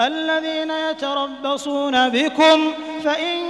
الذين يتربصون بكم فإن